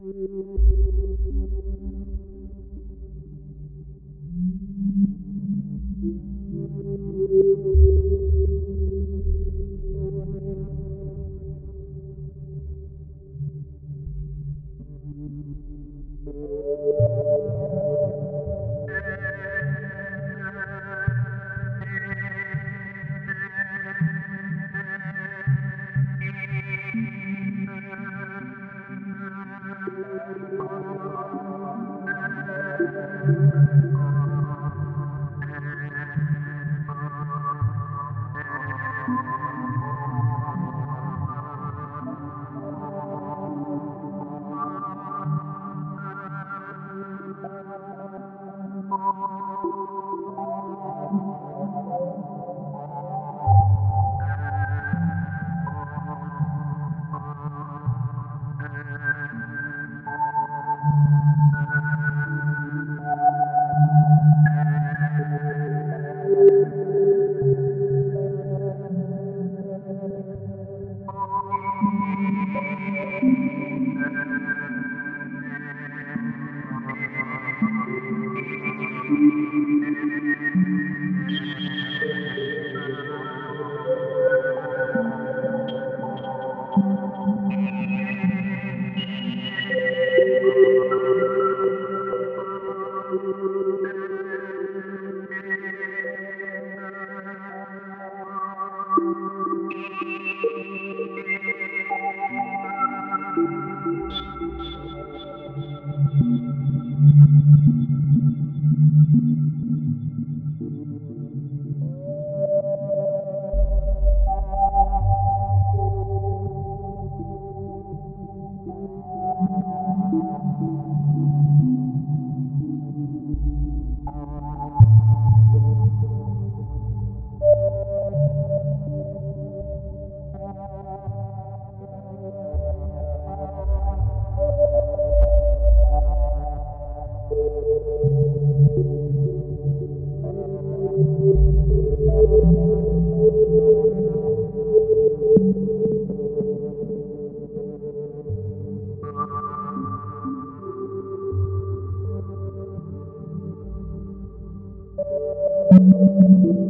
Thank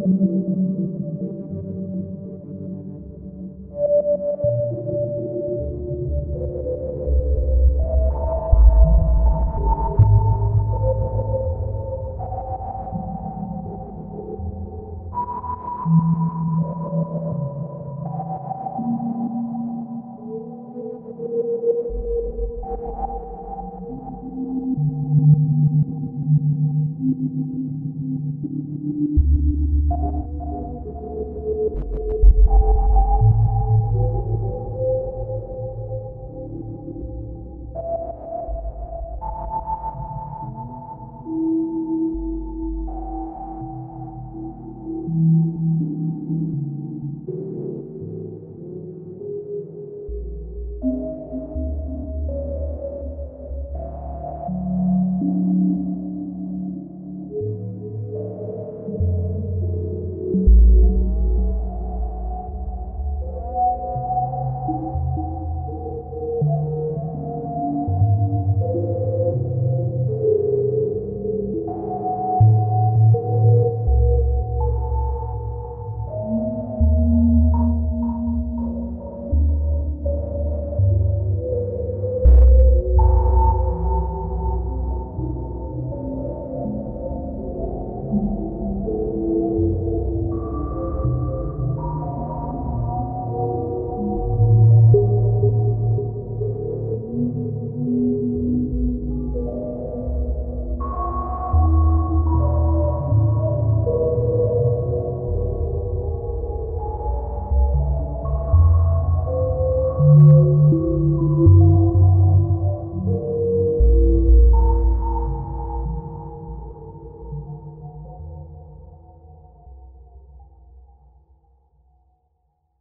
Música